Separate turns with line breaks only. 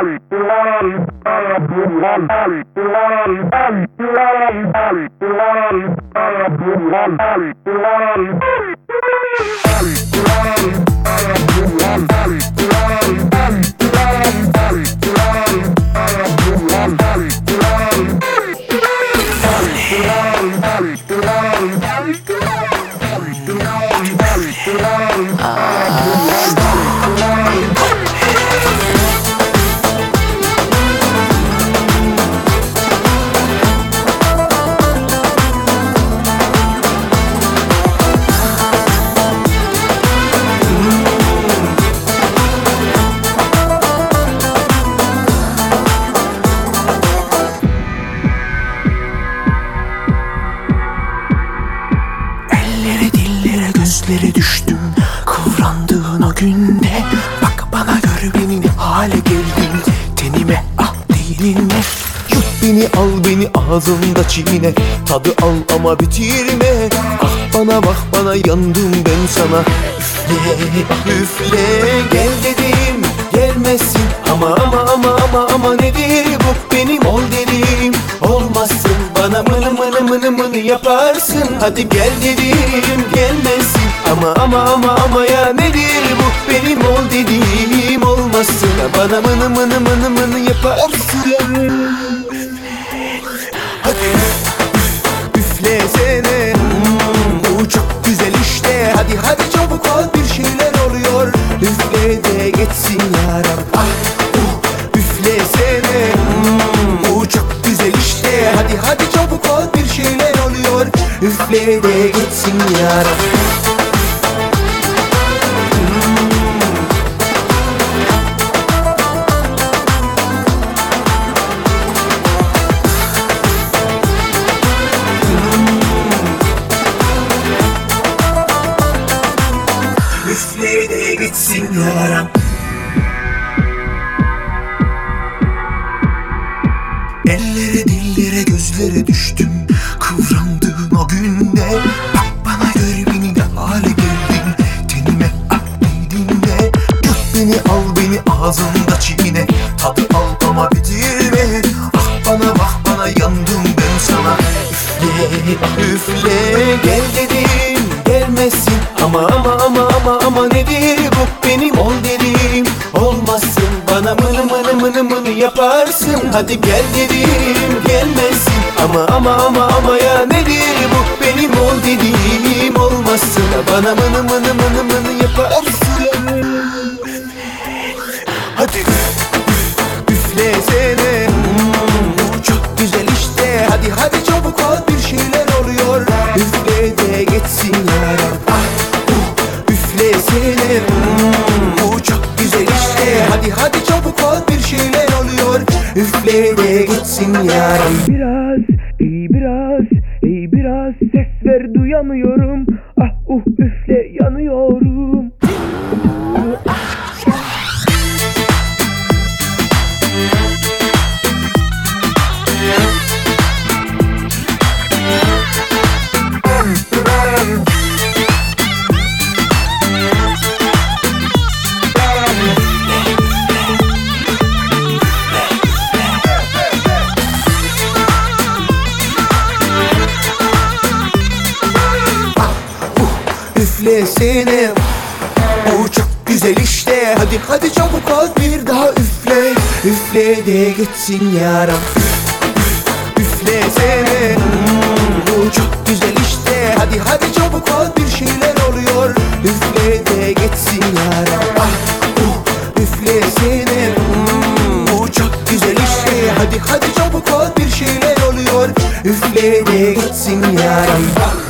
Ellere ne hale geldim Tenime ah diline Yut beni al beni ağzımda çiğne. Tadı al ama bitirme. Ah bana bak bana yandım ben sana. Üfle üfle. Gel dedim gelmezsin Ama ama ama ama ama nedir bu benim ol dedim? Olmazsın. Bana mını mını mını mını yaparsın. Hadi gel dedim gelmezsin Ama ama ama ama ya nedir Olmazsın bana mını mını mını mını yaparsın. Hadi üflesene. Bu çok güzel işte. Hadi hadi çabuk ol bir şeyler oluyor. Üfle de geçsin yaram. Ah uh, üflesene. Bu çok güzel işte. Hadi hadi çabuk ol bir şeyler oluyor. Üfle de geçsin yaram De gitsin yaram. Ellere dillere gözlere düştüm. Kıvrandığın o günde Bak bana gör beni ne hale geldim Tenime ah dinle Tut beni al beni ağzımda çiğne. Tadı al ama bitirme. Ah bana bak bana yandım ben sana. Üfle üfle. Gel dedim gelmezsin Ama ama ama ama ama nedir? bu Hadi gel dedim gelmezsin. Ama ama ama ama ya nedir bu? Benim ol dediğim Olmazsın. Bana mını mını mını mını yaparsın Üfle de geçsin yaram
Biraz, iyi biraz, iyi biraz ses ver duyamıyorum. Ah uh üfle yanıyorum.
Üflesene Bu çok güzel işte. Hadi hadi çabuk ol bir daha üfle. Üfle de geçsin yaram. Üflesene hmm, Bu çok güzel işte. Hadi hadi çabuk ol bir şeyler oluyor. Üfle de geçsin yaram. Ah, uh, Üflesene hmm, Bu çok güzel işte. Hadi hadi çabuk ol bir şeyler oluyor. Üfle de geçsin yaram